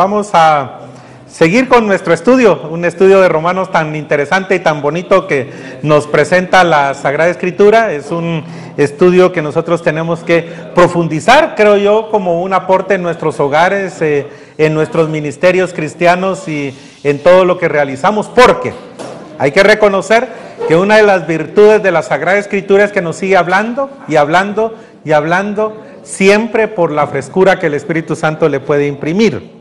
Vamos a seguir con nuestro estudio, un estudio de Romanos tan interesante y tan bonito que nos presenta la Sagrada Escritura. Es un estudio que nosotros tenemos que profundizar, creo yo, como un aporte en nuestros hogares, eh, en nuestros ministerios cristianos y en todo lo que realizamos, porque hay que reconocer que una de las virtudes de la Sagrada Escritura es que nos sigue hablando y hablando y hablando siempre por la frescura que el Espíritu Santo le puede imprimir.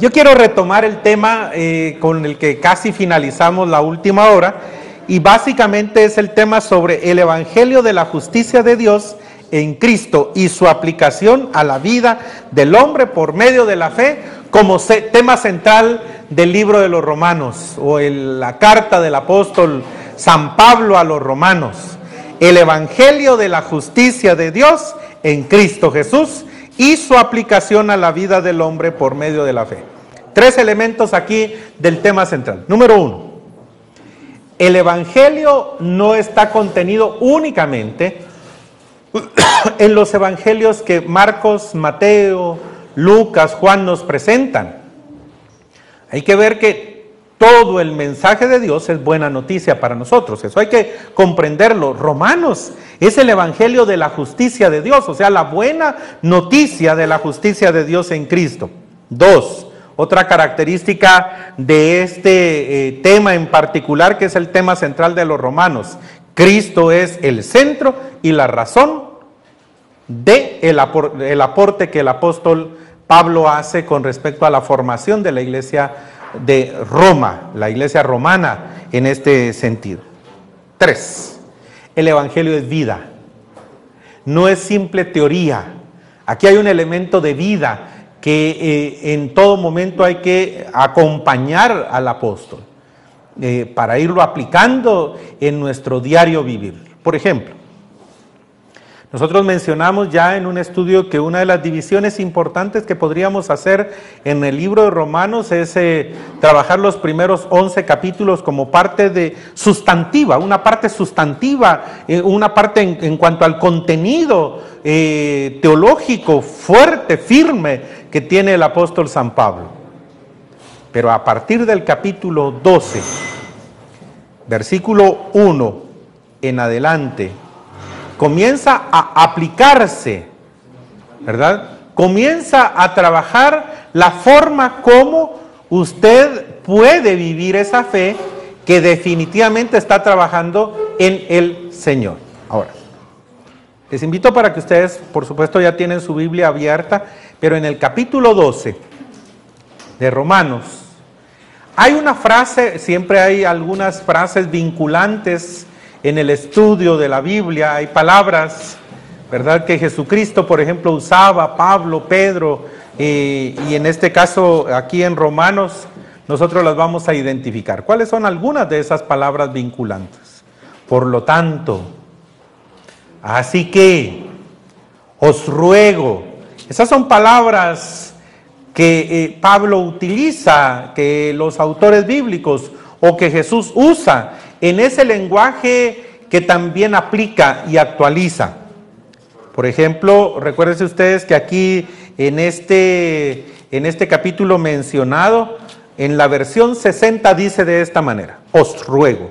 Yo quiero retomar el tema eh, con el que casi finalizamos la última hora y básicamente es el tema sobre el Evangelio de la justicia de Dios en Cristo y su aplicación a la vida del hombre por medio de la fe como tema central del libro de los romanos o la carta del apóstol San Pablo a los romanos. El Evangelio de la justicia de Dios en Cristo Jesús y su aplicación a la vida del hombre por medio de la fe. Tres elementos aquí del tema central. Número uno, el Evangelio no está contenido únicamente en los Evangelios que Marcos, Mateo, Lucas, Juan nos presentan. Hay que ver que todo el mensaje de Dios es buena noticia para nosotros. Eso hay que comprenderlo. Romanos es el Evangelio de la justicia de Dios, o sea, la buena noticia de la justicia de Dios en Cristo. Dos, otra característica de este eh, tema en particular, que es el tema central de los romanos. Cristo es el centro y la razón de el aporte que el apóstol Pablo hace con respecto a la formación de la iglesia de Roma, la iglesia romana en este sentido. Tres, el Evangelio es vida, no es simple teoría. Aquí hay un elemento de vida que eh, en todo momento hay que acompañar al apóstol eh, para irlo aplicando en nuestro diario vivir. Por ejemplo, nosotros mencionamos ya en un estudio que una de las divisiones importantes que podríamos hacer en el libro de Romanos es eh, trabajar los primeros 11 capítulos como parte de sustantiva, una parte sustantiva, eh, una parte en, cuanto al contenido eh, teológico fuerte, firme que tiene el apóstol San Pablo. Pero a partir del capítulo 12, versículo 1 en adelante, comienza a aplicarse, ¿verdad? Comienza a trabajar la forma como usted puede vivir esa fe que definitivamente está trabajando en el Señor. Ahora, les invito para que ustedes, por supuesto, ya tienen su Biblia abierta, pero en el capítulo 12 de Romanos, hay una frase, siempre hay algunas frases vinculantes en el estudio de la Biblia hay palabras, ¿verdad? Que Jesucristo, por ejemplo, usaba, Pablo, Pedro, y en este caso aquí en Romanos, nosotros las vamos a identificar. ¿Cuáles son algunas de esas palabras vinculantes? Por lo tanto, así que os ruego, esas son palabras que eh, Pablo utiliza, que los autores bíblicos o que Jesús usa en ese lenguaje que también aplica y actualiza. Por ejemplo, recuérdense ustedes que aquí en este, en este capítulo mencionado, en la versión 60 dice de esta manera, os ruego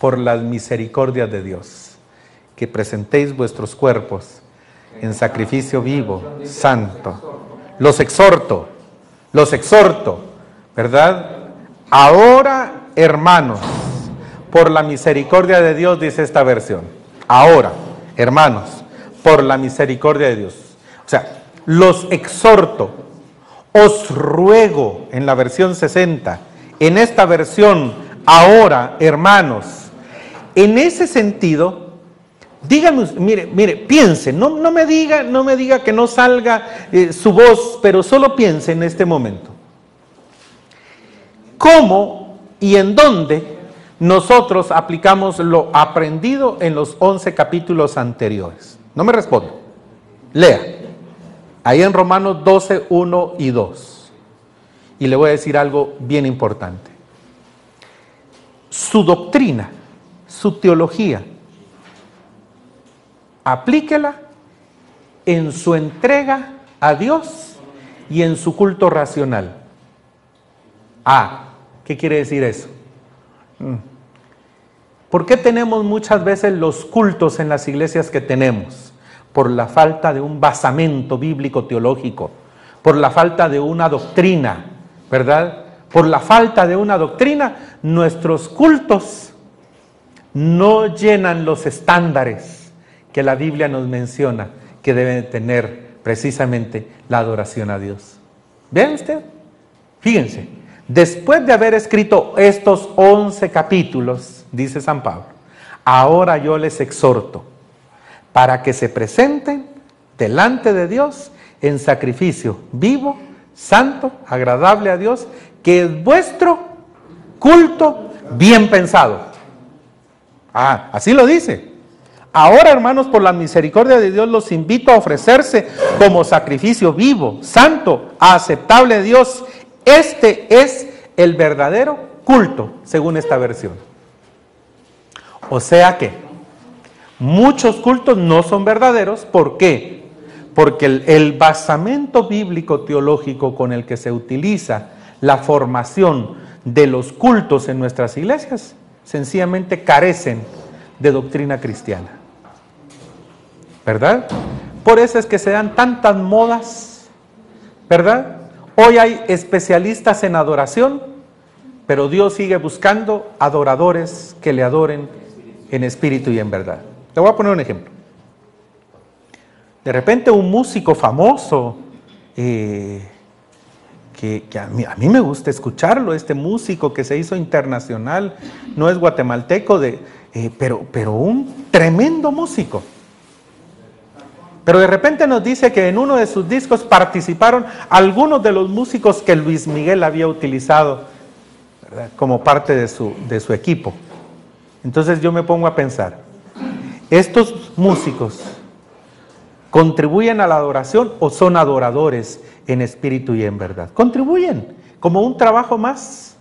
por las misericordias de Dios, que presentéis vuestros cuerpos en sacrificio vivo, santo. Los exhorto, los exhorto, ¿verdad? Ahora, hermanos, por la misericordia de Dios, dice esta versión. Ahora, hermanos, por la misericordia de Dios. O sea, los exhorto, os ruego en la versión 60, en esta versión, ahora, hermanos, en ese sentido, díganme, mire, mire, piense, no, no, me diga, no me diga que no salga eh, su voz, pero solo piense en este momento. ¿Cómo y en dónde nosotros aplicamos lo aprendido en los 11 capítulos anteriores. No me respondo. Lea. Ahí en Romanos 12, 1 y 2. Y le voy a decir algo bien importante. Su doctrina, su teología, aplíquela en su entrega a Dios y en su culto racional. Ah, ¿qué quiere decir eso? Mm. ¿Por qué tenemos muchas veces los cultos en las iglesias que tenemos? Por la falta de un basamento bíblico teológico, por la falta de una doctrina, ¿verdad? Por la falta de una doctrina, nuestros cultos no llenan los estándares que la Biblia nos menciona que deben tener precisamente la adoración a Dios. ¿Ven usted? Fíjense, después de haber escrito estos 11 capítulos, dice San Pablo, ahora yo les exhorto para que se presenten delante de Dios en sacrificio vivo, santo, agradable a Dios, que es vuestro culto bien pensado. Ah, así lo dice. Ahora, hermanos, por la misericordia de Dios, los invito a ofrecerse como sacrificio vivo, santo, aceptable a Dios. Este es el verdadero culto, según esta versión. O sea que muchos cultos no son verdaderos. ¿Por qué? Porque el, basamento bíblico teológico con el que se utiliza la formación de los cultos en nuestras iglesias sencillamente carecen de doctrina cristiana. ¿verdad? Por eso es que se dan tantas modas, ¿verdad? Hoy hay especialistas en adoración, pero Dios sigue buscando adoradores que le adoren en espíritu y en verdad. Le voy a poner un ejemplo. De repente un músico famoso, eh, que, a, mí, me gusta escucharlo, este músico que se hizo internacional, no es guatemalteco, de, eh, pero, pero un tremendo músico. Pero de repente nos dice que en uno de sus discos participaron algunos de los músicos que Luis Miguel había utilizado como parte de su, de su equipo. Entonces yo me pongo a pensar, ¿estos músicos contribuyen a la adoración o son adoradores en espíritu y en verdad? Contribuyen como un trabajo más,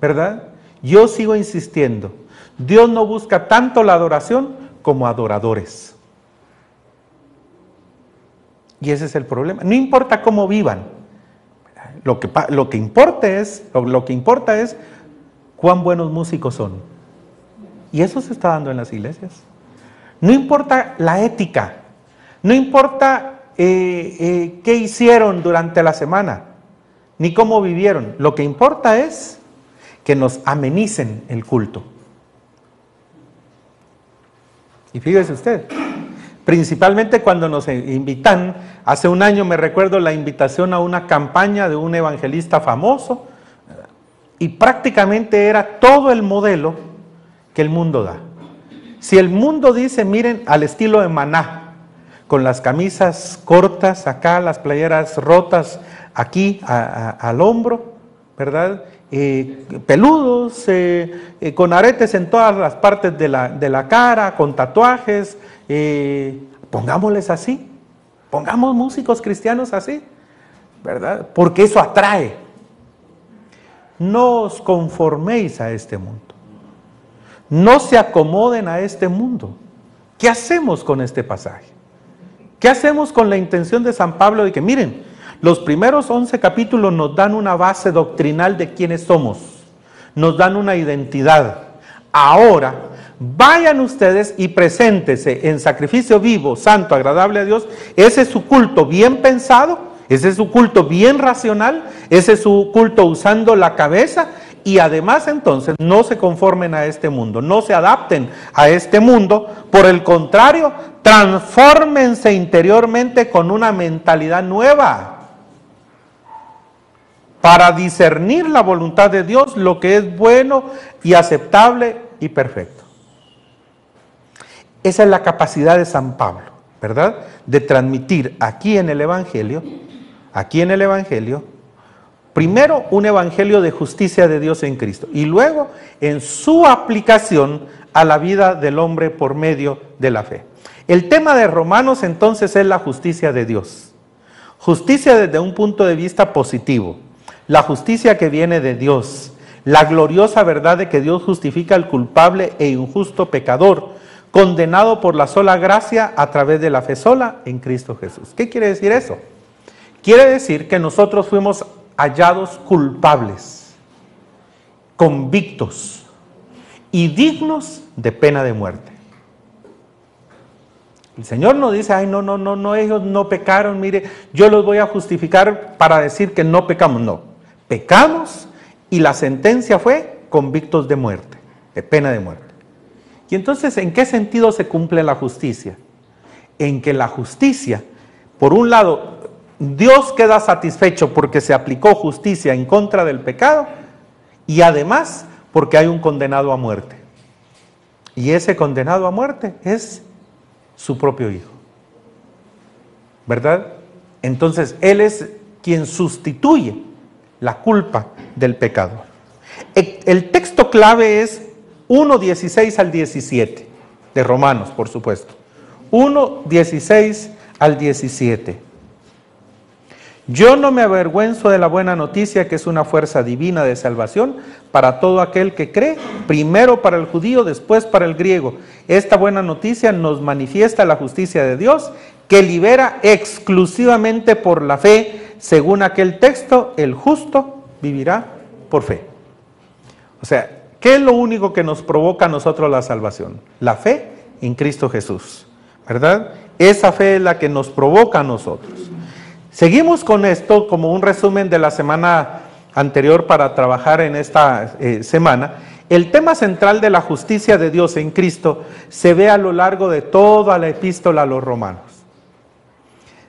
¿verdad? Yo sigo insistiendo, Dios no busca tanto la adoración como adoradores. Y ese es el problema. No importa cómo vivan. Lo que, lo que, importa, es, lo, que importa es cuán buenos músicos son. Y eso se está dando en las iglesias. No importa la ética. No importa eh, eh, qué hicieron durante la semana. Ni cómo vivieron. Lo que importa es que nos amenicen el culto. Y fíjese usted, principalmente cuando nos invitan. Hace un año me recuerdo la invitación a una campaña de un evangelista famoso y prácticamente era todo el modelo que el mundo da. Si el mundo dice, miren, al estilo de maná, con las camisas cortas acá, las playeras rotas aquí al hombro, ¿verdad? Eh, peludos, eh, eh, con aretes en todas las partes de la, de la cara, con tatuajes, pongámosles así, pongamos músicos cristianos así, ¿verdad? Porque eso atrae. No os conforméis a este mundo. No se acomoden a este mundo. ¿Qué hacemos con este pasaje? ¿Qué hacemos con la intención de San Pablo de que, miren, los primeros 11 capítulos nos dan una base doctrinal de quiénes somos, nos dan una identidad. Ahora vayan ustedes y preséntese en sacrificio vivo, santo, agradable a Dios. Ese es su culto bien pensado, ese es su culto bien racional, ese es su culto usando la cabeza y además entonces no se conformen a este mundo, no se adapten a este mundo, por el contrario, transfórmense interiormente con una mentalidad nueva para discernir la voluntad de Dios, lo que es bueno y aceptable y perfecto. Esa es la capacidad de San Pablo, ¿verdad? De transmitir aquí en el Evangelio, aquí en el Evangelio, primero un Evangelio de justicia de Dios en Cristo y luego en su aplicación a la vida del hombre por medio de la fe. El tema de Romanos entonces es la justicia de Dios. Justicia desde un punto de vista positivo, la justicia que viene de Dios, la gloriosa verdad de que Dios justifica al culpable e injusto pecador, condenado por la sola gracia a través de la fe sola en Cristo Jesús. ¿Qué quiere decir eso? quiere decir que nosotros fuimos hallados culpables, convictos y dignos de pena de muerte. El Señor no dice, ay, no, no, no, no, ellos no pecaron, mire, yo los voy a justificar para decir que no pecamos. No, pecamos y la sentencia fue convictos de muerte, de pena de muerte. Y entonces, ¿en qué sentido se cumple la justicia? En que la justicia, por un lado, Dios queda satisfecho porque se aplicó justicia en contra del pecado y además porque hay un condenado a muerte. Y ese condenado a muerte es su propio Hijo. ¿Verdad? Entonces, Él es quien sustituye la culpa del pecado. El texto clave es 1, 16 al 17, de Romanos, por supuesto. 1, 16 al 17. Yo no me avergüenzo de la buena noticia que es una fuerza divina de salvación para todo aquel que cree, primero para el judío, después para el griego. Esta buena noticia nos manifiesta la justicia de Dios que libera exclusivamente por la fe. Según aquel texto, el justo vivirá por fe. O sea, ¿qué es lo único que nos provoca a nosotros la salvación? La fe en Cristo Jesús, ¿verdad? Esa fe es la que nos provoca a nosotros. Seguimos con esto como un resumen de la semana anterior para trabajar en esta eh, semana. El tema central de la justicia de Dios en Cristo se ve a lo largo de toda la epístola a los romanos.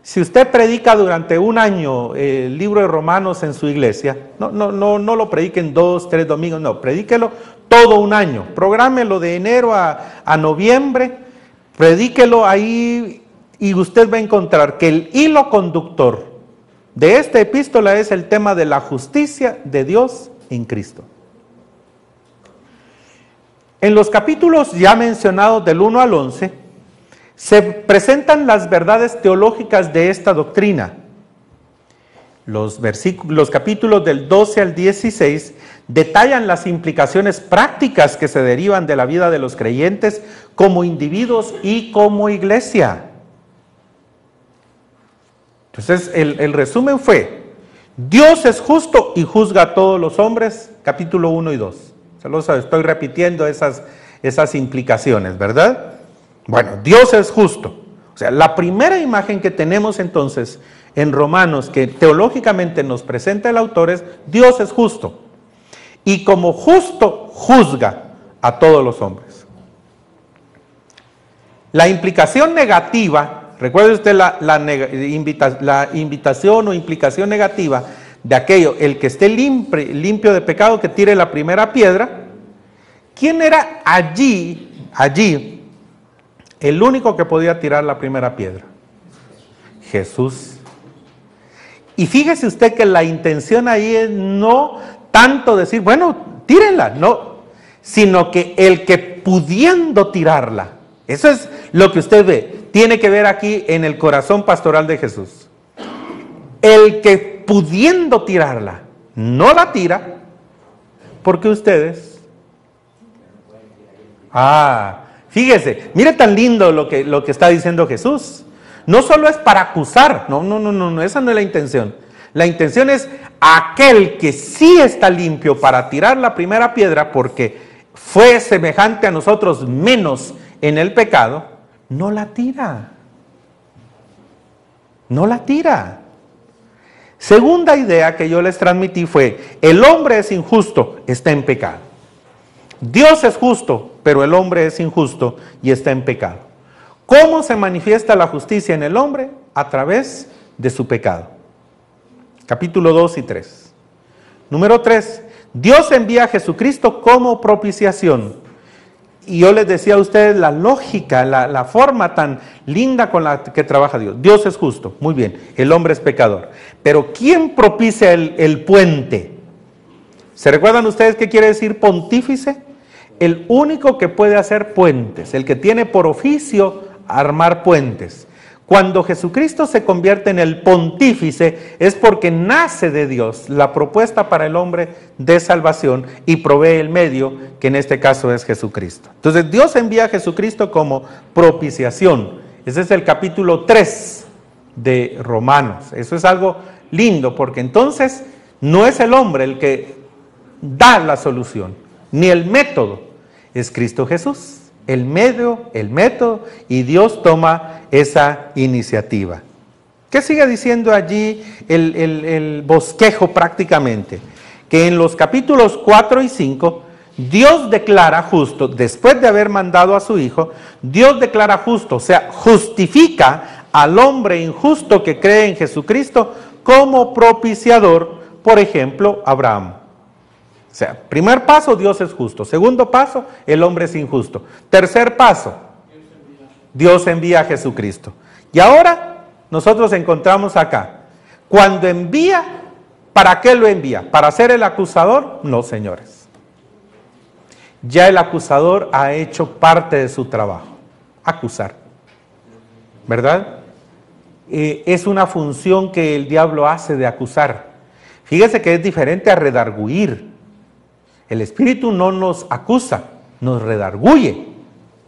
Si usted predica durante un año el libro de Romanos en su iglesia, no, no, no, no lo prediquen dos, tres domingos, no, predíquelo todo un año. Prográmelo de enero a, a noviembre, predíquelo ahí y usted va a encontrar que el hilo conductor de esta epístola es el tema de la justicia de Dios en Cristo. En los capítulos ya mencionados del 1 al 11, se presentan las verdades teológicas de esta doctrina. Los, los capítulos del 12 al 16 detallan las implicaciones prácticas que se derivan de la vida de los creyentes como individuos y como iglesia. Entonces, el, resumen fue, Dios es justo y juzga a todos los hombres, capítulo 1 y 2. Se estoy repitiendo esas, esas implicaciones, ¿verdad? Bueno, Dios es justo. O sea, la primera imagen que tenemos entonces en Romanos que teológicamente nos presenta el autor es Dios es justo. Y como justo juzga a todos los hombres. La implicación negativa Recuerde usted la, invitación o implicación negativa de aquello, el que esté limpio, de pecado, que tire la primera piedra. ¿Quién era allí, allí, el único que podía tirar la primera piedra? Jesús. Y fíjese usted que la intención ahí es no tanto decir, bueno, tírenla, no, sino que el que pudiendo tirarla, eso es lo que usted ve, tiene que ver aquí en el corazón pastoral de Jesús. El que pudiendo tirarla, no la tira, porque ustedes... Ah, fíjese, mire tan lindo lo que, lo que está diciendo Jesús. No solo es para acusar, no, no, no, no, esa no es la intención. La intención es aquel que sí está limpio para tirar la primera piedra porque fue semejante a nosotros menos en el pecado, no la tira. No la tira. Segunda idea que yo les transmití fue, el hombre es injusto, está en pecado. Dios es justo, pero el hombre es injusto y está en pecado. ¿Cómo se manifiesta la justicia en el hombre? A través de su pecado. Capítulo 2 y 3. Número 3. Dios envía a Jesucristo como propiciación y yo les decía a ustedes la lógica, la, forma tan linda con la que trabaja Dios. Dios es justo, muy bien, el hombre es pecador. Pero ¿quién propicia el, el puente? ¿Se recuerdan ustedes qué quiere decir pontífice? El único que puede hacer puentes, el que tiene por oficio armar puentes. Cuando Jesucristo se convierte en el pontífice es porque nace de Dios la propuesta para el hombre de salvación y provee el medio, que en este caso es Jesucristo. Entonces Dios envía a Jesucristo como propiciación. Ese es el capítulo 3 de Romanos. Eso es algo lindo porque entonces no es el hombre el que da la solución, ni el método, es Cristo Jesús. El medio, el método, y Dios toma esa iniciativa. ¿Qué sigue diciendo allí el, bosquejo prácticamente? Que en los capítulos 4 y 5 Dios declara justo, después de haber mandado a su Hijo, Dios declara justo, o sea, justifica al hombre injusto que cree en Jesucristo como propiciador, por ejemplo, Abraham. O sea, primer paso, Dios es justo. Segundo paso, el hombre es injusto. Tercer paso, Dios envía a Jesucristo. Y ahora nosotros encontramos acá, cuando envía, ¿para qué lo envía? ¿Para ser el acusador? No, señores ya el acusador ha hecho parte de su trabajo, acusar. ¿Verdad? Eh, es una función que el diablo hace de acusar. Fíjese que es diferente a redarguir. El Espíritu no nos acusa, nos redarguye,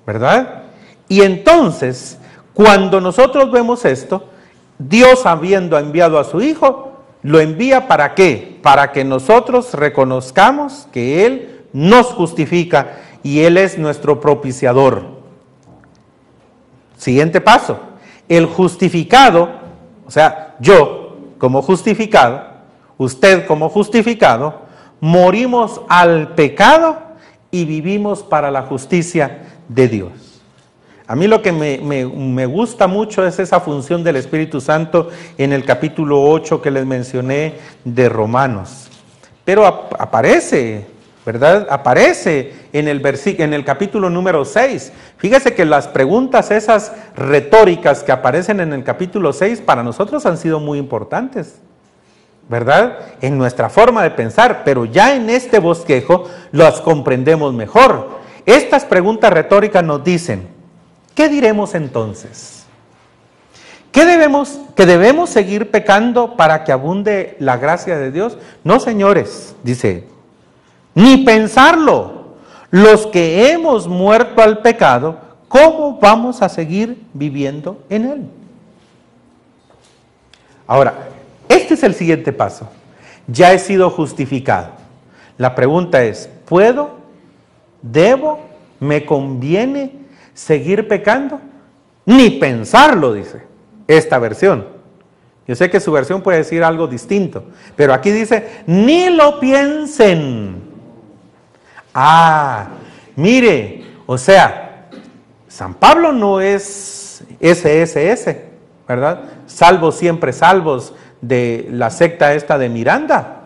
¿verdad? Y entonces, cuando nosotros vemos esto, Dios habiendo enviado a su Hijo, lo envía para qué? Para que nosotros reconozcamos que Él nos justifica y Él es nuestro propiciador. Siguiente paso, el justificado, o sea, yo como justificado, usted como justificado, morimos al pecado y vivimos para la justicia de Dios. A mí lo que me, me, gusta mucho es esa función del Espíritu Santo en el capítulo 8 que les mencioné de Romanos. Pero aparece ¿verdad? Aparece en el, en el capítulo número 6. Fíjese que las preguntas esas retóricas que aparecen en el capítulo 6 para nosotros han sido muy importantes, ¿verdad? En nuestra forma de pensar, pero ya en este bosquejo las comprendemos mejor. Estas preguntas retóricas nos dicen, ¿qué diremos entonces? ¿Qué debemos, que debemos seguir pecando para que abunde la gracia de Dios? No, señores, dice ni pensarlo. Los que hemos muerto al pecado, ¿cómo vamos a seguir viviendo en él? Ahora, este es el siguiente paso. Ya he sido justificado. La pregunta es, ¿puedo? ¿Debo? ¿Me conviene seguir pecando? Ni pensarlo, dice esta versión. Yo sé que su versión puede decir algo distinto, pero aquí dice, ni lo piensen. Ah, mire, o sea, San Pablo no es SSS, ¿verdad? Salvos siempre salvos de la secta esta de Miranda.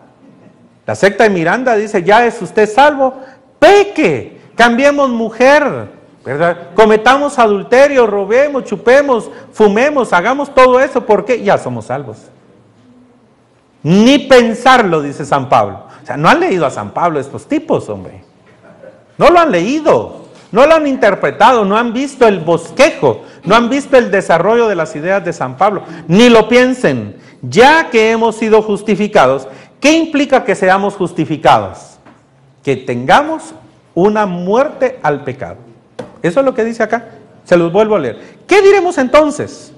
La secta de Miranda dice, ya es usted salvo, peque, cambiemos mujer, ¿verdad? Cometamos adulterio, robemos, chupemos, fumemos, hagamos todo eso, porque ya somos salvos. Ni pensarlo, dice San Pablo. O sea, no han leído a San Pablo estos tipos, hombre. No lo han leído, no lo han interpretado, no han visto el bosquejo, no han visto el desarrollo de las ideas de San Pablo, ni lo piensen. Ya que hemos sido justificados, ¿qué implica que seamos justificados? Que tengamos una muerte al pecado. Eso es lo que dice acá. Se los vuelvo a leer. ¿Qué diremos entonces?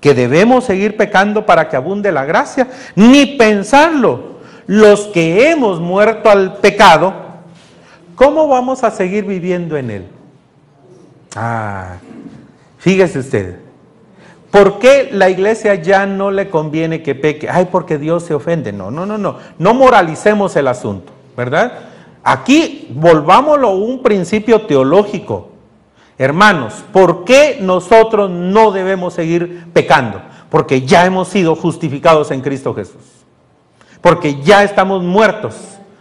¿Que debemos seguir pecando para que abunde la gracia? Ni pensarlo. Los que hemos muerto al pecado, ¿Cómo vamos a seguir viviendo en Él? Ah, fíjese usted. ¿Por qué la iglesia ya no le conviene que peque? Ay, porque Dios se ofende. No, no, no, no. No moralicemos el asunto, ¿verdad? Aquí volvámoslo a un principio teológico. Hermanos, ¿por qué nosotros no debemos seguir pecando? Porque ya hemos sido justificados en Cristo Jesús. Porque ya estamos muertos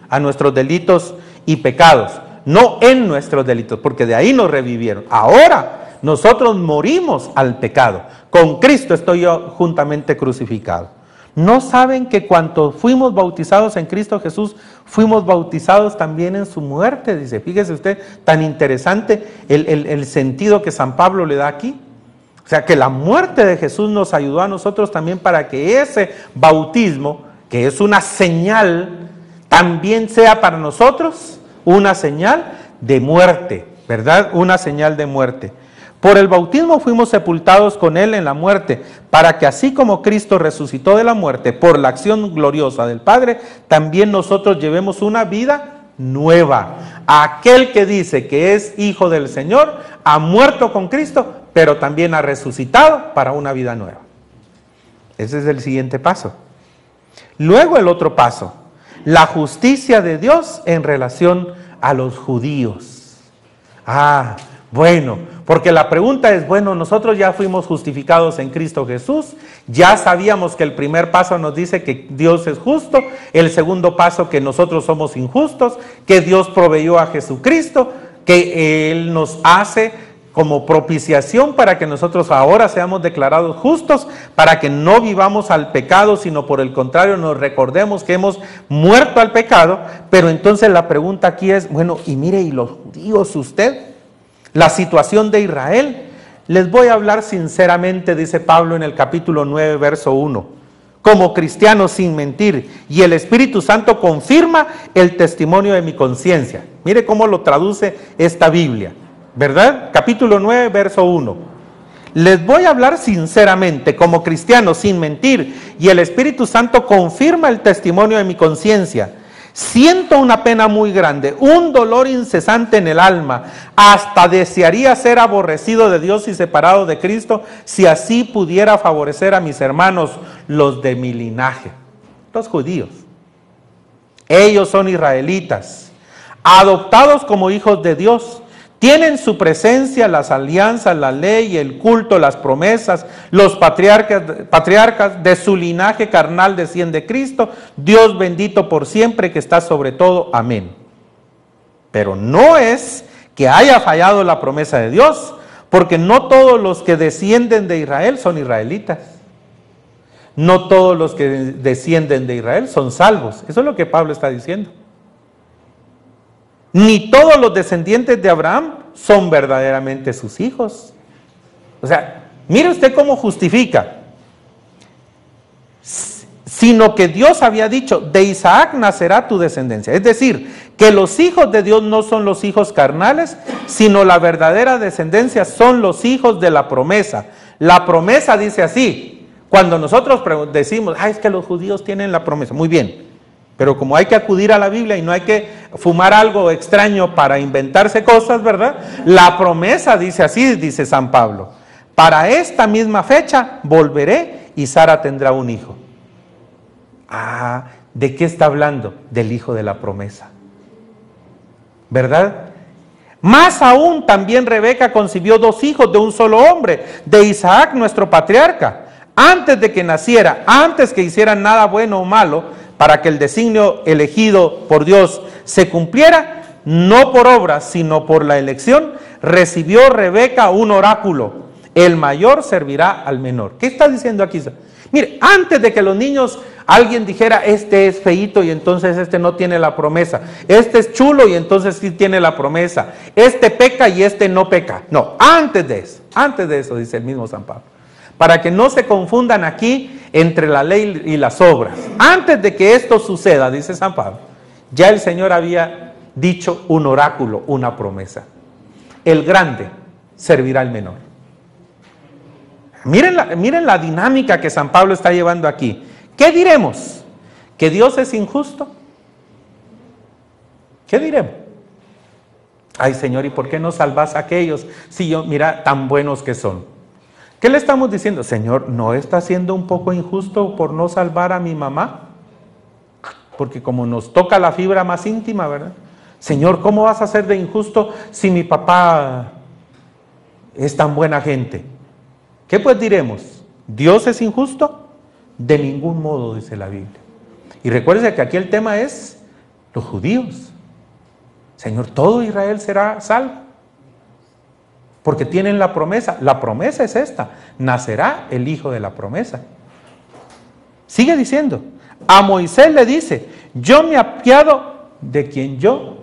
a nuestros delitos y pecados, no en nuestros delitos, porque de ahí nos revivieron. Ahora nosotros morimos al pecado. Con Cristo estoy yo juntamente crucificado. ¿No saben que cuando fuimos bautizados en Cristo Jesús, fuimos bautizados también en su muerte? Dice, fíjese usted, tan interesante el, el sentido que San Pablo le da aquí. O sea, que la muerte de Jesús nos ayudó a nosotros también para que ese bautismo, que es una señal también sea para nosotros una señal de muerte, ¿verdad? Una señal de muerte. Por el bautismo fuimos sepultados con Él en la muerte, para que así como Cristo resucitó de la muerte por la acción gloriosa del Padre, también nosotros llevemos una vida nueva. Aquel que dice que es hijo del Señor ha muerto con Cristo, pero también ha resucitado para una vida nueva. Ese es el siguiente paso. Luego el otro paso, la justicia de Dios en relación a los judíos. Ah, bueno, porque la pregunta es, bueno, nosotros ya fuimos justificados en Cristo Jesús, ya sabíamos que el primer paso nos dice que Dios es justo, el segundo paso que nosotros somos injustos, que Dios proveyó a Jesucristo, que Él nos hace como propiciación para que nosotros ahora seamos declarados justos, para que no vivamos al pecado, sino por el contrario nos recordemos que hemos muerto al pecado. Pero entonces la pregunta aquí es, bueno, y mire, ¿y los judíos usted? La situación de Israel. Les voy a hablar sinceramente, dice Pablo en el capítulo 9, verso 1 como cristiano sin mentir. Y el Espíritu Santo confirma el testimonio de mi conciencia. Mire cómo lo traduce esta Biblia. ¿Verdad? Capítulo 9, verso 1. Les voy a hablar sinceramente, como cristiano, sin mentir, y el Espíritu Santo confirma el testimonio de mi conciencia. Siento una pena muy grande, un dolor incesante en el alma, hasta desearía ser aborrecido de Dios y separado de Cristo, si así pudiera favorecer a mis hermanos, los de mi linaje, los judíos. Ellos son israelitas, adoptados como hijos de Dios tienen su presencia las alianzas, la ley, el culto, las promesas, los patriarcas, de su linaje carnal desciende Cristo, Dios bendito por siempre que está sobre todo. Amén. Pero no es que haya fallado la promesa de Dios, porque no todos los que descienden de Israel son israelitas. No todos los que descienden de Israel son salvos. Eso es lo que Pablo está diciendo ni todos los descendientes de Abraham son verdaderamente sus hijos. O sea, mire usted cómo justifica. Sino que Dios había dicho, de Isaac nacerá tu descendencia. Es decir, que los hijos de Dios no son los hijos carnales, sino la verdadera descendencia son los hijos de la promesa. La promesa dice así, cuando nosotros decimos, ah, es que los judíos tienen la promesa. Muy bien, pero como hay que acudir a la Biblia y no hay que fumar algo extraño para inventarse cosas, ¿verdad? La promesa dice así, dice San Pablo. Para esta misma fecha volveré y Sara tendrá un hijo. Ah, ¿de qué está hablando? Del hijo de la promesa. ¿Verdad? Más aún, también Rebeca concibió dos hijos de un solo hombre, de Isaac, nuestro patriarca. Antes de que naciera, antes que hiciera nada bueno o malo, para que el designio elegido por Dios se cumpliera, no por obras, sino por la elección, recibió Rebeca un oráculo. El mayor servirá al menor. ¿Qué está diciendo aquí? Mire, antes de que los niños, alguien dijera, este es feito y entonces este no tiene la promesa. Este es chulo y entonces sí tiene la promesa. Este peca y este no peca. No, antes de eso, antes de eso, dice el mismo San Pablo para que no se confundan aquí entre la ley y las obras. Antes de que esto suceda, dice San Pablo, ya el Señor había dicho un oráculo, una promesa. El grande servirá al menor. Miren la, miren la dinámica que San Pablo está llevando aquí. ¿Qué diremos? ¿Que Dios es injusto? ¿Qué diremos? Ay Señor, ¿y por qué no salvas a aquellos si yo, mira, tan buenos que son? ¿Qué le estamos diciendo? Señor, ¿no está siendo un poco injusto por no salvar a mi mamá? Porque como nos toca la fibra más íntima, ¿verdad? Señor, ¿cómo vas a ser de injusto si mi papá es tan buena gente? ¿Qué pues diremos? ¿Dios es injusto? De ningún modo, dice la Biblia. Y recuerde que aquí el tema es los judíos. Señor, todo Israel será salvo porque tienen la promesa. La promesa es esta, nacerá el hijo de la promesa. Sigue diciendo, a Moisés le dice, yo me apiado de quien yo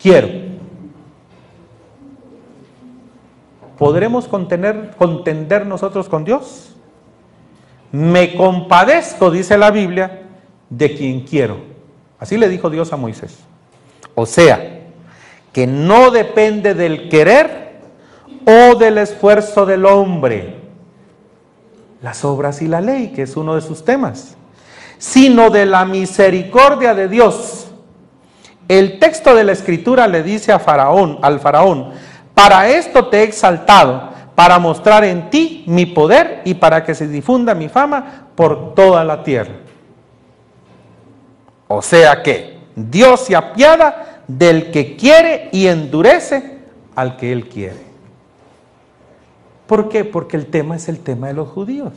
quiero. ¿Podremos contender nosotros con Dios? Me compadezco, dice la Biblia, de quien quiero. Así le dijo Dios a Moisés. O sea, que no depende del querer o del esfuerzo del hombre, las obras y la ley, que es uno de sus temas, sino de la misericordia de Dios. El texto de la escritura le dice a Faraón, al faraón, para esto te he exaltado, para mostrar en ti mi poder y para que se difunda mi fama por toda la tierra. O sea que Dios se apiada del que quiere y endurece al que él quiere. ¿Por qué? Porque el tema es el tema de los judíos.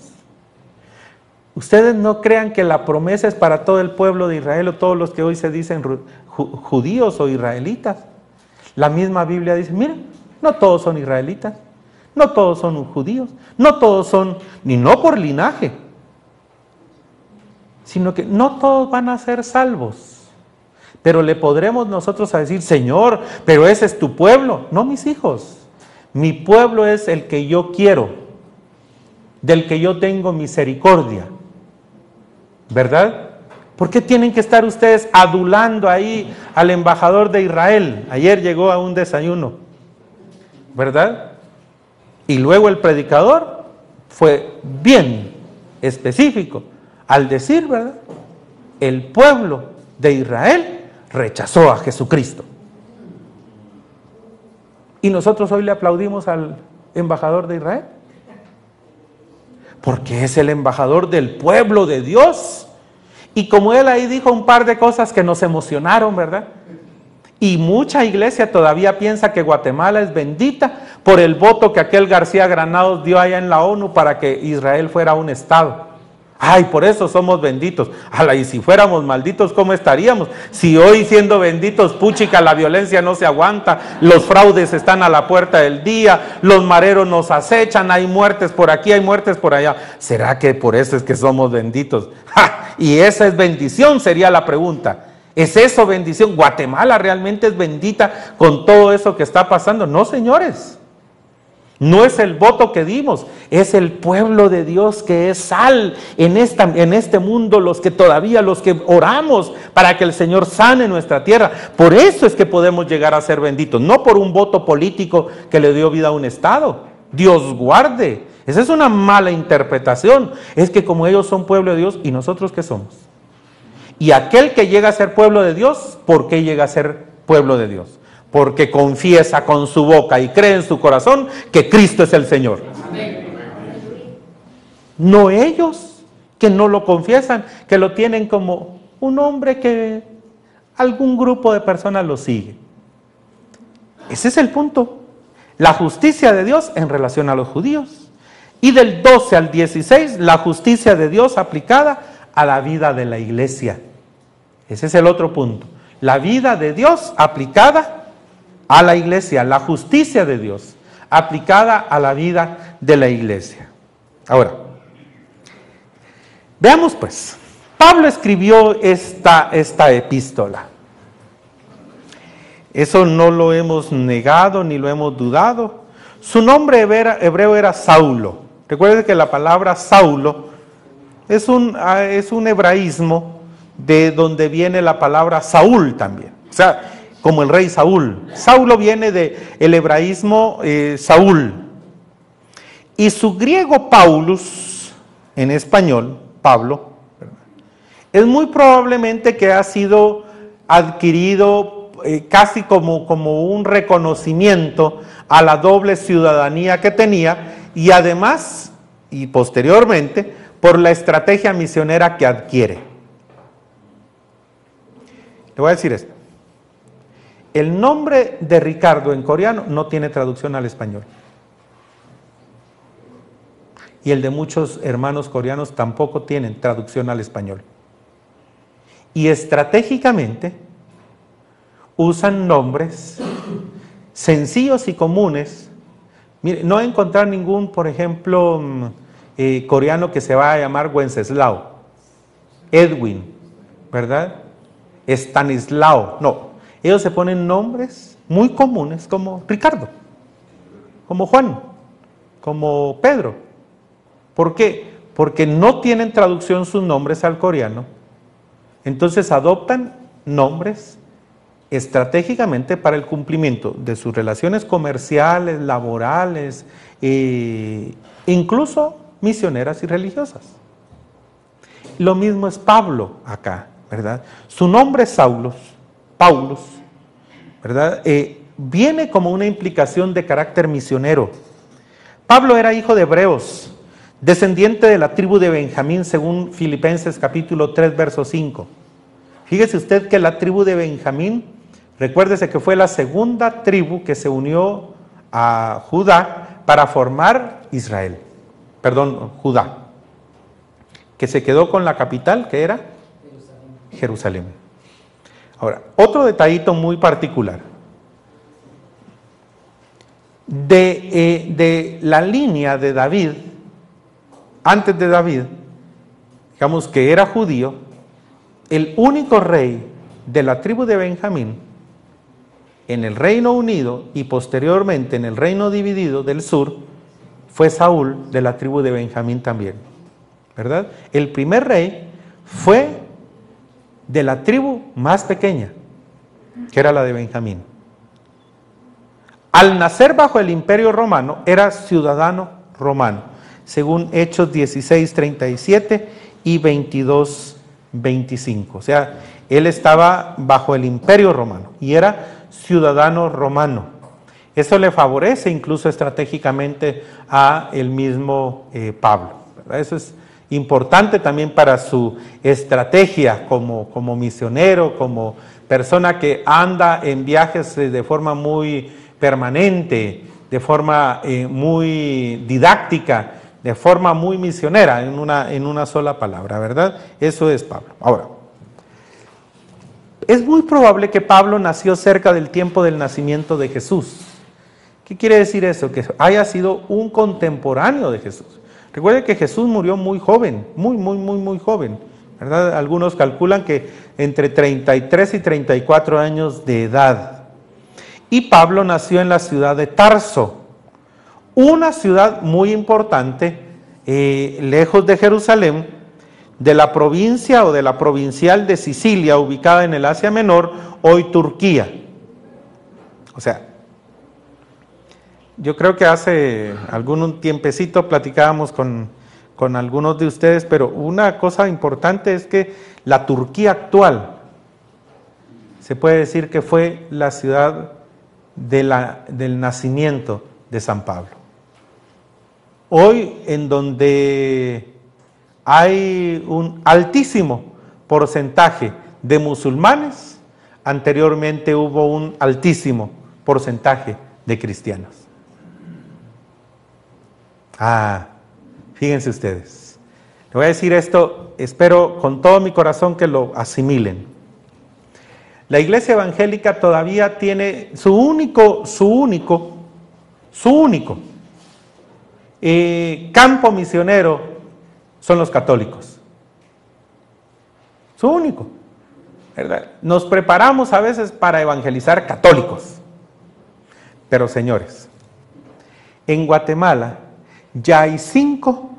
Ustedes no crean que la promesa es para todo el pueblo de Israel o todos los que hoy se dicen judíos o israelitas. La misma Biblia dice, miren, no todos son israelitas, no todos son judíos, no todos son, ni no por linaje, sino que no todos van a ser salvos. Pero le podremos nosotros a decir, Señor, pero ese es tu pueblo. No, mis hijos, mi pueblo es el que yo quiero, del que yo tengo misericordia. ¿Verdad? ¿Por qué tienen que estar ustedes adulando ahí al embajador de Israel? Ayer llegó a un desayuno, ¿verdad? Y luego el predicador fue bien específico al decir, ¿verdad? El pueblo de Israel rechazó a Jesucristo. Y nosotros hoy le aplaudimos al embajador de Israel. Porque es el embajador del pueblo de Dios. Y como él ahí dijo un par de cosas que nos emocionaron, ¿verdad? Y mucha iglesia todavía piensa que Guatemala es bendita por el voto que aquel García Granados dio allá en la ONU para que Israel fuera un Estado. Ay, por eso somos benditos. Ala, y si fuéramos malditos, ¿cómo estaríamos? Si hoy siendo benditos, puchica, la violencia no se aguanta, los fraudes están a la puerta del día, los mareros nos acechan, hay muertes por aquí, hay muertes por allá. ¿Será que por eso es que somos benditos? Y esa es bendición, sería la pregunta. ¿Es eso bendición? ¿Guatemala realmente es bendita con todo eso que está pasando? No, señores. No es el voto que dimos, es el pueblo de Dios que es sal en, esta, en este mundo, los que todavía, los que oramos para que el Señor sane nuestra tierra. Por eso es que podemos llegar a ser benditos, no por un voto político que le dio vida a un Estado. Dios guarde. Esa es una mala interpretación. Es que como ellos son pueblo de Dios, ¿y nosotros qué somos? Y aquel que llega a ser pueblo de Dios, ¿por qué llega a ser pueblo de Dios? Porque confiesa con su boca y cree en su corazón que Cristo es el Señor. No ellos que no lo confiesan, que lo tienen como un hombre que algún grupo de personas lo sigue. Ese es el punto. La justicia de Dios en relación a los judíos. Y del 12 al 16, la justicia de Dios aplicada a la vida de la iglesia. Ese es el otro punto. La vida de Dios aplicada a la iglesia, la justicia de Dios aplicada a la vida de la iglesia. Ahora, veamos pues, Pablo escribió esta, esta epístola. Eso no lo hemos negado ni lo hemos dudado. Su nombre hebreo era Saulo. Recuerden que la palabra Saulo es un, ah, es un hebraísmo de donde viene la palabra Saúl también. O sea, como el rey Saúl. Saulo viene del el hebraísmo eh, Saúl. Y su griego Paulus, en español, Pablo, es muy probablemente que ha sido adquirido eh, casi como, como un reconocimiento a la doble ciudadanía que tenía y además, y posteriormente, por la estrategia misionera que adquiere. Le voy a decir esto. El nombre de Ricardo en coreano no tiene traducción al español. Y el de muchos hermanos coreanos tampoco tienen traducción al español. Y estratégicamente usan nombres sencillos y comunes. Mire, no encontrar ningún, por ejemplo, mm, eh, coreano que se va a llamar Wenceslao, Edwin, ¿verdad? Stanislao, no, ellos se ponen nombres muy comunes como Ricardo, como Juan, como Pedro. ¿Por qué? Porque no tienen traducción sus nombres al coreano. Entonces adoptan nombres estratégicamente para el cumplimiento de sus relaciones comerciales, laborales, e incluso misioneras y religiosas. Lo mismo es Pablo acá, ¿verdad? Su nombre es Saulos, Paulus, ¿verdad? Eh, viene como una implicación de carácter misionero. Pablo era hijo de hebreos, descendiente de la tribu de Benjamín, según Filipenses capítulo 3, verso 5. Fíjese usted que la tribu de Benjamín, recuérdese que fue la segunda tribu que se unió a Judá para formar Israel, perdón, Judá que se quedó con la capital, que era Jerusalén. Ahora, otro detallito muy particular. De, eh, de, la línea de David, antes de David, digamos que era judío, el único rey de la tribu de Benjamín en el Reino Unido y posteriormente en el Reino Dividido del Sur fue Saúl de la tribu de Benjamín también. ¿verdad? El primer rey fue de la tribu más pequeña, que era la de Benjamín. Al nacer bajo el imperio romano, era ciudadano romano, según Hechos 16, 37 y 22, 25. O sea, él estaba bajo el imperio romano y era ciudadano romano. Eso le favorece incluso estratégicamente a el mismo eh, Pablo. Eso es importante también para su estrategia como, como misionero, como persona que anda en viajes de forma muy permanente, de forma eh, muy didáctica, de forma muy misionera, en una, en una sola palabra, ¿verdad? Eso es Pablo. Ahora, es muy probable que Pablo nació cerca del tiempo del nacimiento de Jesús. ¿Qué quiere decir eso? Que haya sido un contemporáneo de Jesús. Recuerde que Jesús murió muy joven, muy, muy, muy, muy joven. ¿verdad? Algunos calculan que entre 33 y 34 años de edad. Y Pablo nació en la ciudad de Tarso, una ciudad muy importante, eh, lejos de Jerusalén, de la provincia o de la provincial de Sicilia, ubicada en el Asia Menor, hoy Turquía. O sea, yo creo que hace algún tiempecito platicábamos con, algunos de ustedes, pero una cosa importante es que la Turquía actual se puede decir que fue la ciudad del nacimiento de San Pablo. Hoy en donde hay un altísimo porcentaje de musulmanes, anteriormente hubo un altísimo porcentaje de cristianos. Ah, fíjense ustedes. Le voy a decir esto, espero con todo mi corazón que lo asimilen. La iglesia evangélica todavía tiene su único, su único, su único eh, campo misionero son los católicos. Su único. ¿verdad? Nos preparamos a veces para evangelizar católicos. Pero señores, en Guatemala ya hay cinco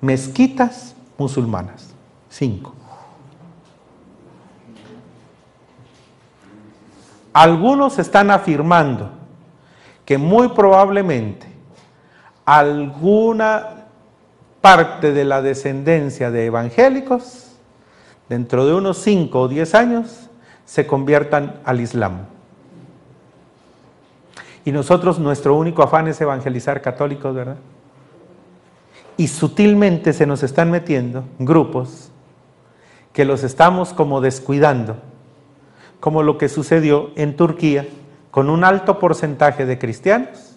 mezquitas musulmanas. Cinco. Algunos están afirmando que muy probablemente alguna parte de la descendencia de evangélicos, dentro de unos cinco o diez años, se conviertan al Islam. Y nosotros, nuestro único afán es evangelizar católicos, ¿verdad? Y sutilmente se nos están metiendo grupos que los estamos como descuidando, como lo que sucedió en Turquía con un alto porcentaje de cristianos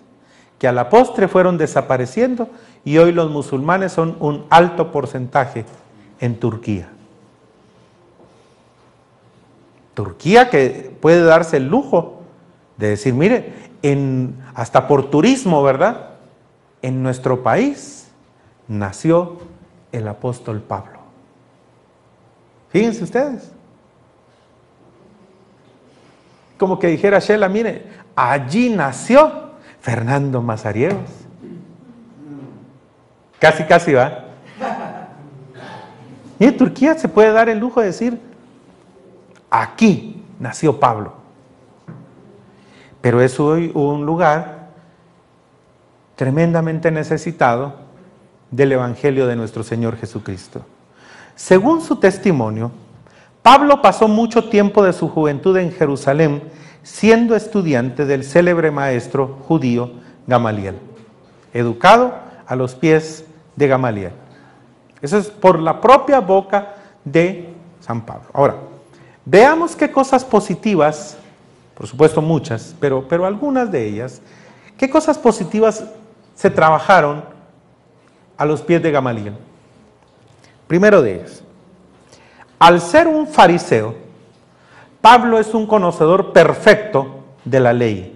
que a la postre fueron desapareciendo y hoy los musulmanes son un alto porcentaje en Turquía. Turquía que puede darse el lujo de decir, mire, en, hasta por turismo, ¿verdad? En nuestro país nació el apóstol Pablo. Fíjense ustedes. Como que dijera Shela, mire, allí nació Fernando Mazariegos. Casi, casi va. Y Turquía se puede dar el lujo de decir, aquí nació Pablo. pero es hoy un lugar tremendamente necesitado del Evangelio de nuestro Señor Jesucristo. Según su testimonio, Pablo pasó mucho tiempo de su juventud en Jerusalén siendo estudiante del célebre maestro judío Gamaliel, educado a los pies de Gamaliel. Eso es por la propia boca de San Pablo. Ahora, veamos qué cosas positivas, por supuesto muchas, pero, pero algunas de ellas, qué cosas positivas se trabajaron a los pies de Gamaliel. Primero de ellas, al ser un fariseo, Pablo es un conocedor perfecto de la ley.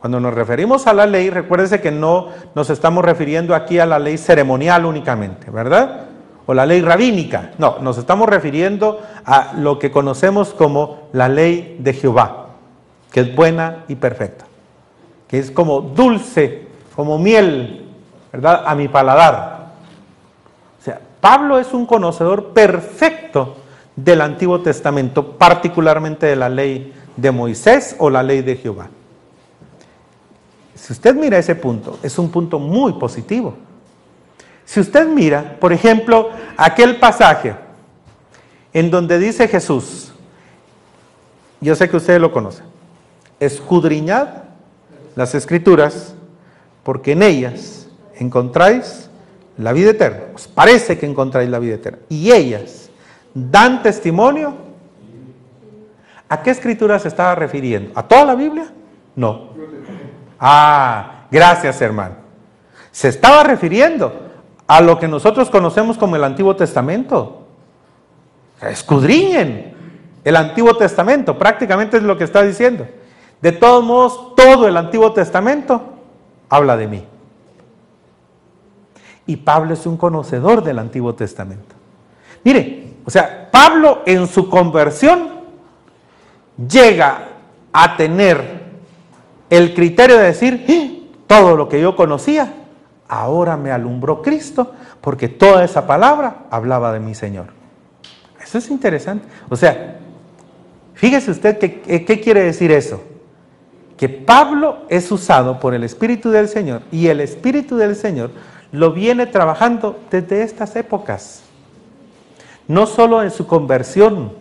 Cuando nos referimos a la ley, recuérdese que no nos estamos refiriendo aquí a la ley ceremonial únicamente, ¿verdad? O la ley rabínica. No, nos estamos refiriendo a lo que conocemos como la ley de Jehová, que es buena y perfecta, que es como dulce, como miel, ¿verdad? A mi paladar. O sea, Pablo es un conocedor perfecto del Antiguo Testamento, particularmente de la ley de Moisés o la ley de Jehová. Si usted mira ese punto, es un punto muy positivo. Si usted mira, por ejemplo, aquel pasaje en donde dice Jesús, yo sé que ustedes lo conocen, escudriñad las escrituras, porque en ellas encontráis la vida eterna. Os parece que encontráis la vida eterna. Y ellas dan testimonio. ¿A qué escritura se estaba refiriendo? ¿A toda la Biblia? No. Ah, gracias hermano. Se estaba refiriendo a lo que nosotros conocemos como el Antiguo Testamento. Escudriñen el Antiguo Testamento, prácticamente es lo que está diciendo. De todos modos, todo el Antiguo Testamento habla de mí. Y Pablo es un conocedor del Antiguo Testamento. Mire, o sea, Pablo en su conversión llega a tener el criterio de decir, ¡Eh! todo lo que yo conocía, ahora me alumbró Cristo, porque toda esa palabra hablaba de mi Señor. Eso es interesante. O sea, fíjese usted que, qué quiere decir eso. Que Pablo es usado por el Espíritu del Señor y el Espíritu del Señor lo viene trabajando desde estas épocas no solo en su conversión,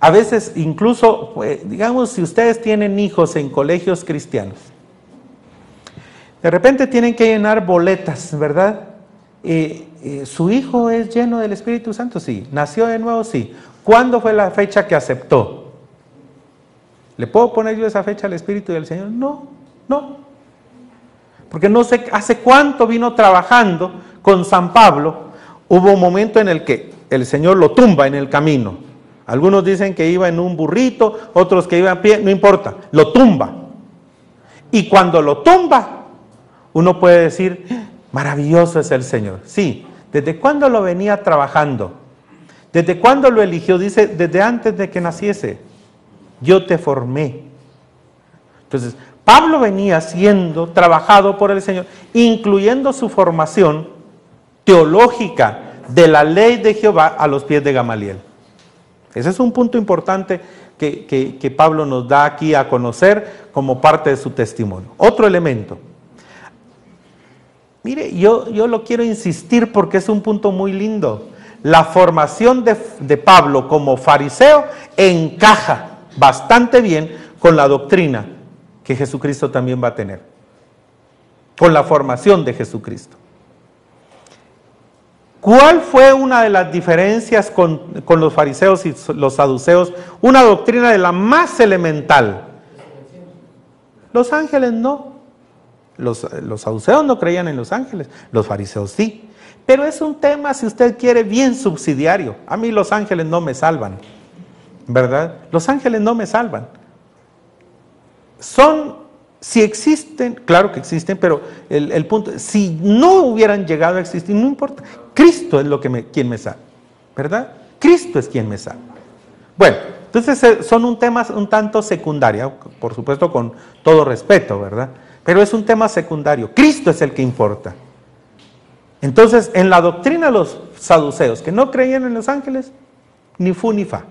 a veces incluso, pues, digamos, si ustedes tienen hijos en colegios cristianos, de repente tienen que llenar boletas, ¿verdad? ¿Su hijo es lleno del Espíritu Santo? Sí. ¿Nació de nuevo? Sí. ¿Cuándo fue la fecha que aceptó? ¿Le puedo poner yo esa fecha al Espíritu del Señor? No, no. Porque no sé hace cuánto vino trabajando con San Pablo. Hubo un momento en el que el Señor lo tumba en el camino. Algunos dicen que iba en un burrito, otros que iba a pie, no importa, lo tumba. Y cuando lo tumba, uno puede decir, maravilloso es el Señor. Sí, ¿desde cuándo lo venía trabajando? ¿Desde cuándo lo eligió? Dice, desde antes de que naciese, yo te formé. Entonces, Pablo venía siendo trabajado por el Señor, incluyendo su formación teológica, de la ley de Jehová a los pies de Gamaliel. Ese es un punto importante que, Pablo nos da aquí a conocer como parte de su testimonio. Otro elemento. Mire, yo, yo lo quiero insistir porque es un punto muy lindo. La formación de, de Pablo como fariseo encaja bastante bien con la doctrina que Jesucristo también va a tener, con la formación de Jesucristo. ¿Cuál fue una de las diferencias con, los fariseos y los saduceos? Una doctrina de la más elemental. Los ángeles no. Los, los saduceos no creían en los ángeles, los fariseos sí. Pero es un tema, si usted quiere, bien subsidiario. A mí los ángeles no me salvan, ¿verdad? Los ángeles no me salvan. Son si existen, claro que existen, pero el, punto, si no hubieran llegado a existir, no importa. Cristo es lo que me, quien me salva, ¿verdad? Cristo es quien me salva. Bueno, entonces eh, son un tema un tanto secundario, por supuesto con todo respeto, ¿verdad? Pero es un tema secundario. Cristo es el que importa. Entonces, en la doctrina de los saduceos, que no creían en los ángeles, ni fu ni fa.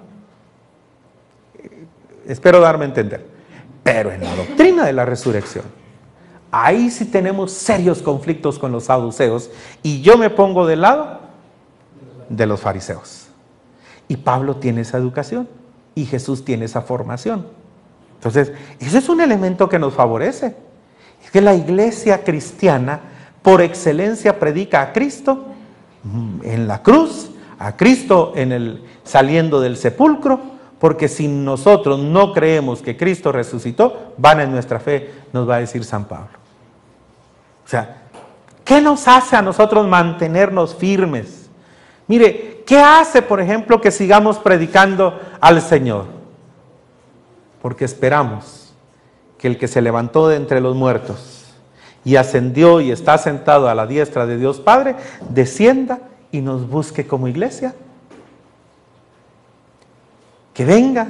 Espero darme a entender. Pero en la doctrina de la resurrección, ahí sí tenemos serios conflictos con los saduceos y yo me pongo del lado de los fariseos. Y Pablo tiene esa educación y Jesús tiene esa formación. Entonces, ese es un elemento que nos favorece. Es que la iglesia cristiana por excelencia predica a Cristo en la cruz, a Cristo en el saliendo del sepulcro, porque si nosotros no creemos que Cristo resucitó, van en nuestra fe, nos va a decir San Pablo. O sea, ¿qué nos hace a nosotros mantenernos firmes? Mire, ¿qué hace, por ejemplo, que sigamos predicando al Señor? Porque esperamos que el que se levantó de entre los muertos y ascendió y está sentado a la diestra de Dios Padre, descienda y nos busque como iglesia. Que venga,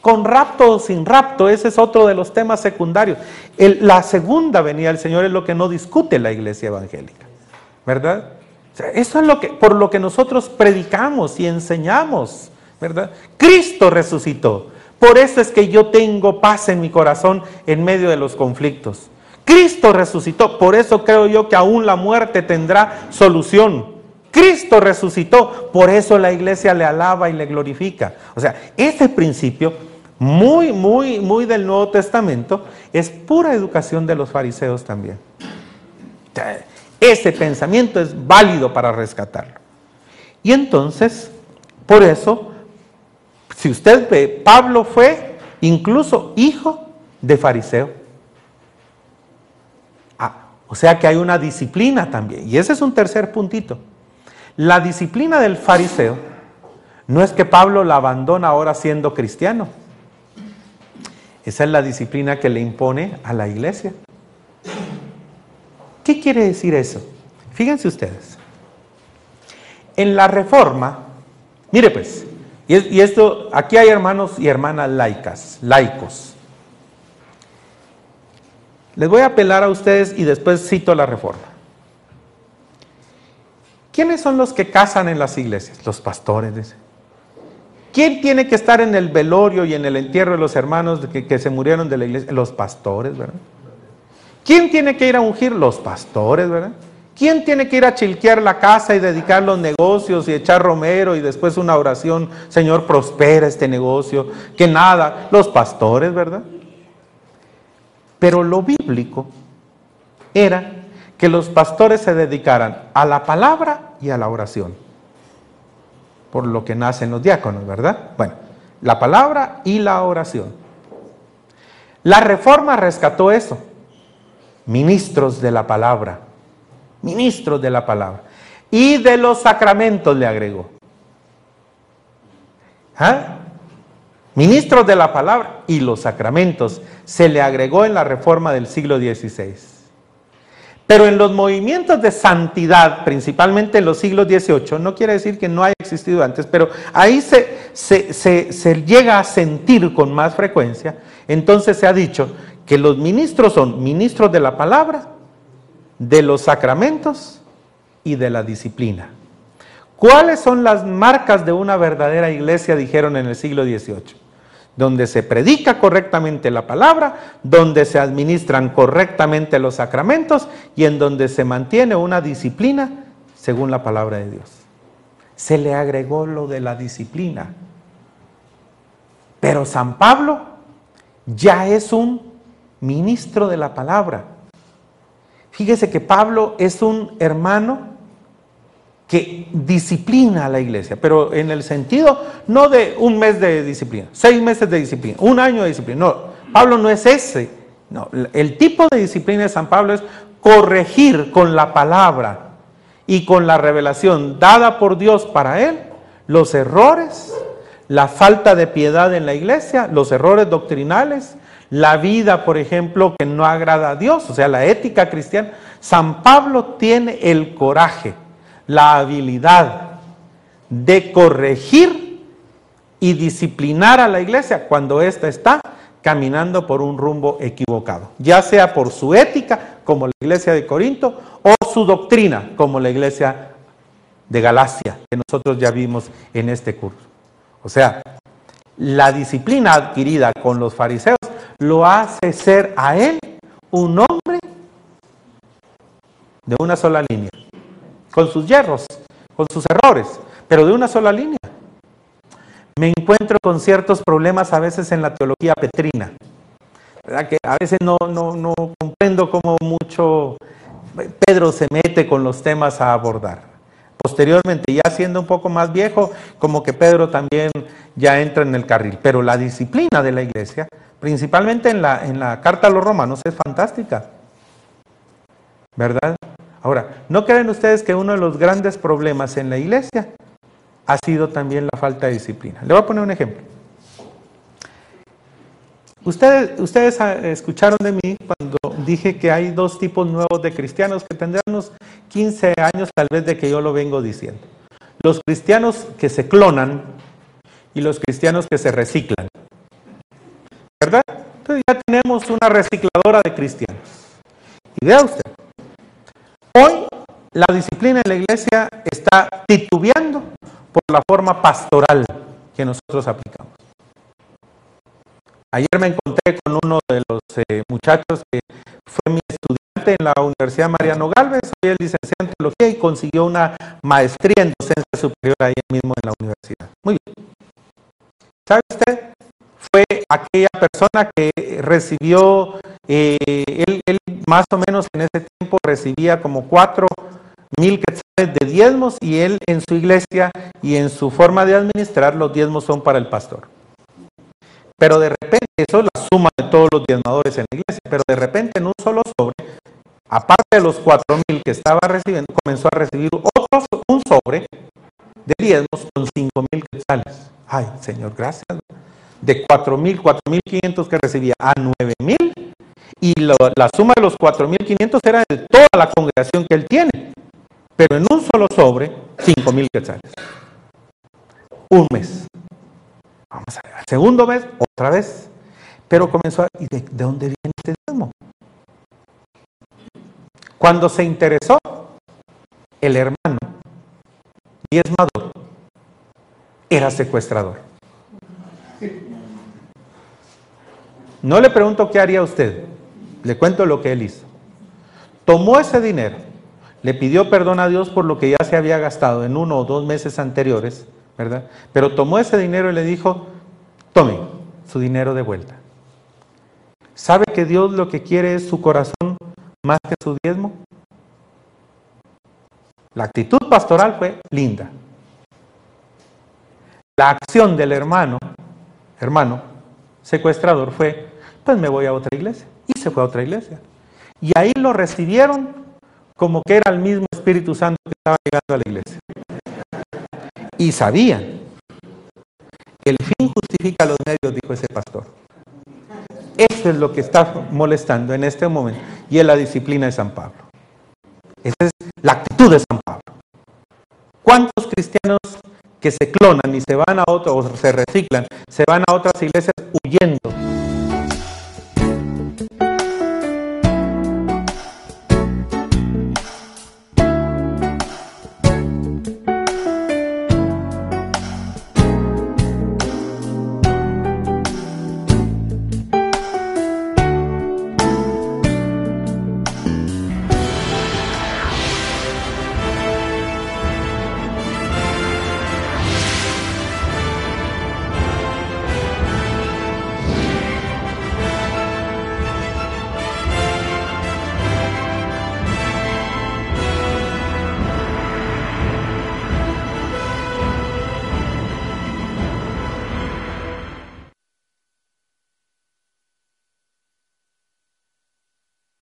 con rapto o sin rapto, ese es otro de los temas secundarios. la segunda venida del Señor es lo que no discute la iglesia evangélica, ¿verdad? eso es lo que, por lo que nosotros predicamos y enseñamos, ¿verdad? Cristo resucitó. Por eso es que yo tengo paz en mi corazón en medio de los conflictos. Cristo resucitó, por eso creo yo que aún la muerte tendrá solución. Cristo resucitó, por eso la iglesia le alaba y le glorifica. O sea, ese principio muy, muy, muy del Nuevo Testamento es pura educación de los fariseos también. Ese pensamiento es válido para rescatarlo. Y entonces, por eso, si usted ve, Pablo fue incluso hijo de fariseo. O sea que hay una disciplina también. Y ese es un tercer puntito. La disciplina del fariseo no es que Pablo la abandona ahora siendo cristiano. Esa es la disciplina que le impone a la iglesia. ¿Qué quiere decir eso? Fíjense ustedes. En la reforma, mire pues, y esto, aquí hay hermanos y hermanas laicas, laicos. Les voy a apelar a ustedes y después cito la reforma. ¿Quiénes son los que casan en las iglesias? Los pastores. ¿Quién tiene que estar en el velorio y en el entierro de los hermanos que, que se murieron de la iglesia? Los pastores, ¿verdad? ¿Quién tiene que ir a ungir? Los pastores, ¿verdad? ¿Quién tiene que ir a chilquear la casa y dedicar los negocios y echar romero y después una oración, Señor, prospera este negocio? Que nada, los pastores, ¿verdad? Pero lo bíblico era que los pastores se dedicaran a la palabra y a la oración. Por lo que nacen los diáconos, ¿verdad? Bueno, la palabra y la oración. La reforma rescató eso. Ministros de la palabra. Ministros de la palabra. Y de los sacramentos le agregó. ¿Ah? ministros de la palabra y los sacramentos, se le agregó en la reforma del siglo XVI. Pero en los movimientos de santidad, principalmente en los siglos XVIII, no quiere decir que no haya existido antes, pero ahí se, llega a sentir con más frecuencia, entonces se ha dicho que los ministros son ministros de la palabra, de los sacramentos y de la disciplina. ¿Cuáles son las marcas de una verdadera iglesia? Dijeron en el siglo XVIII donde se predica correctamente la palabra, donde se administran correctamente los sacramentos y en donde se mantiene una disciplina según la palabra de Dios. Se le agregó lo de la disciplina. Pero San Pablo ya es un ministro de la palabra. Fíjese que Pablo es un hermano que disciplina a la iglesia, pero en el sentido no de un mes de disciplina, seis meses de disciplina, un año de disciplina. No, Pablo no es ese. No, el tipo de disciplina de San Pablo es corregir con la palabra y con la revelación dada por Dios para él los errores, la falta de piedad en la iglesia, los errores doctrinales, la vida, por ejemplo, que no agrada a Dios, o sea, la ética cristiana. San Pablo tiene el coraje la habilidad de corregir y disciplinar a la iglesia cuando ésta está caminando por un rumbo equivocado, ya sea por su ética, como la iglesia de Corinto, o su doctrina, como la iglesia de Galacia, que nosotros ya vimos en este curso. O sea, la disciplina adquirida con los fariseos lo hace ser a él un hombre de una sola línea, con sus hierros, con sus errores, pero de una sola línea. Me encuentro con ciertos problemas a veces en la teología petrina. ¿verdad? Que a veces no, no, no comprendo cómo mucho Pedro se mete con los temas a abordar. Posteriormente, ya siendo un poco más viejo, como que Pedro también ya entra en el carril. Pero la disciplina de la iglesia, principalmente en la, en la carta a los romanos, es fantástica. ¿Verdad? Ahora, ¿no creen ustedes que uno de los grandes problemas en la iglesia ha sido también la falta de disciplina? Le voy a poner un ejemplo. Ustedes, ustedes ah, escucharon de mí cuando dije que hay dos tipos nuevos de cristianos que tendrán unos 15 años tal vez de que yo lo vengo diciendo. Los cristianos que se clonan y los cristianos que se reciclan. ¿Verdad? Entonces ya tenemos una recicladora de cristianos. Y vea usted, hoy la disciplina en la iglesia está titubeando por la forma pastoral que nosotros aplicamos. Ayer me encontré con uno de los eh, muchachos que fue mi estudiante en la Universidad Mariano Galvez, soy el licenciado en teología y consiguió una maestría en docencia superior ahí mismo en la universidad. Muy bien. ¿Sabe usted? Fue aquella persona que recibió, eh, él, él, más o menos en ese tiempo recibía como cuatro mil quetzales de diezmos y él en su iglesia y en su forma de administrar los diezmos son para el pastor. Pero de repente, eso es la suma de todos los diezmadores en la iglesia, pero de repente en un solo sobre, aparte de los cuatro mil que estaba recibiendo, comenzó a recibir otro, un sobre de diezmos con cinco mil quetzales. Ay, Señor, gracias. De cuatro mil, cuatro mil quinientos que recibía a nueve mil, y la suma de los cuatro mil quinientos era de toda la congregación que él tiene. Pero en un solo sobre, cinco mil quetzales. Un mes. Vamos a ver. Segundo mes, otra vez. Pero comenzó a... ¿Y de, de dónde viene este diezmo? Cuando se interesó, el hermano diezmador era secuestrador. No le pregunto qué haría usted, le cuento lo que él hizo. Tomó ese dinero, le pidió perdón a Dios por lo que ya se había gastado en uno o dos meses anteriores, ¿verdad? Pero tomó ese dinero y le dijo, tome su dinero de vuelta. ¿Sabe que Dios lo que quiere es su corazón más que su diezmo? La actitud pastoral fue linda. La acción del hermano, hermano secuestrador fue, pues me voy a otra iglesia. Y se fue a otra iglesia. Y ahí lo recibieron como que era el mismo Espíritu Santo que estaba llegando a la iglesia. Y sabían que el fin justifica los medios, dijo ese pastor. Eso es lo que está molestando en este momento. Y es la disciplina de San Pablo. Esa es la actitud de San Pablo. ¿Cuántos cristianos que se clonan y se van a otros, o se reciclan, se van a otras iglesias huyendo